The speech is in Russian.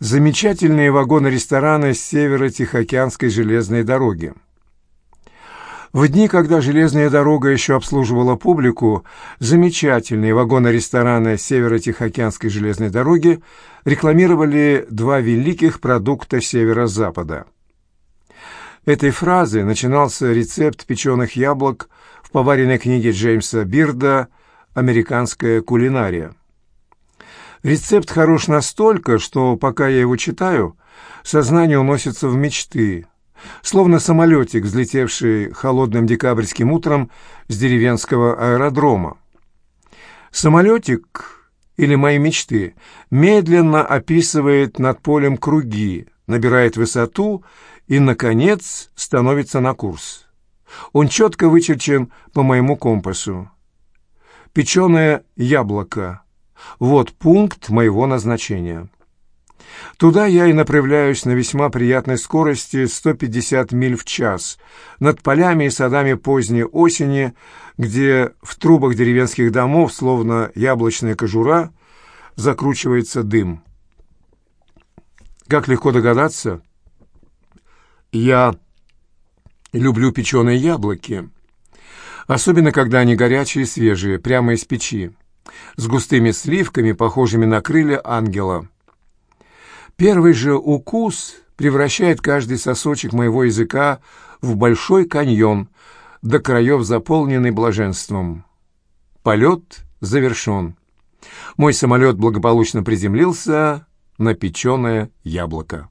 Замечательные вагоны-рестораны с северо-тихоокеанской железной дороги. В дни, когда железная дорога еще обслуживала публику, замечательные вагоны-рестораны Северо-Тихоокеанской железной дороги рекламировали два великих продукта Северо-Запада. Этой фразы начинался рецепт печеных яблок в поваренной книге Джеймса Бирда «Американская кулинария». Рецепт хорош настолько, что, пока я его читаю, сознание уносится в мечты, словно самолетик, взлетевший холодным декабрьским утром с деревенского аэродрома. Самолетик, или мои мечты, медленно описывает над полем круги, набирает высоту и, наконец, становится на курс. Он четко вычерчен по моему компасу. Печеное яблоко. Вот пункт моего назначения. Туда я и направляюсь на весьма приятной скорости 150 миль в час, над полями и садами поздней осени, где в трубах деревенских домов, словно яблочная кожура, закручивается дым. Как легко догадаться, я люблю печеные яблоки, особенно когда они горячие и свежие, прямо из печи, с густыми сливками, похожими на крылья ангела. Первый же укус превращает каждый сосочек моего языка в большой каньон, до краев заполненный блаженством. Полет завершен. Мой самолет благополучно приземлился на печеное яблоко.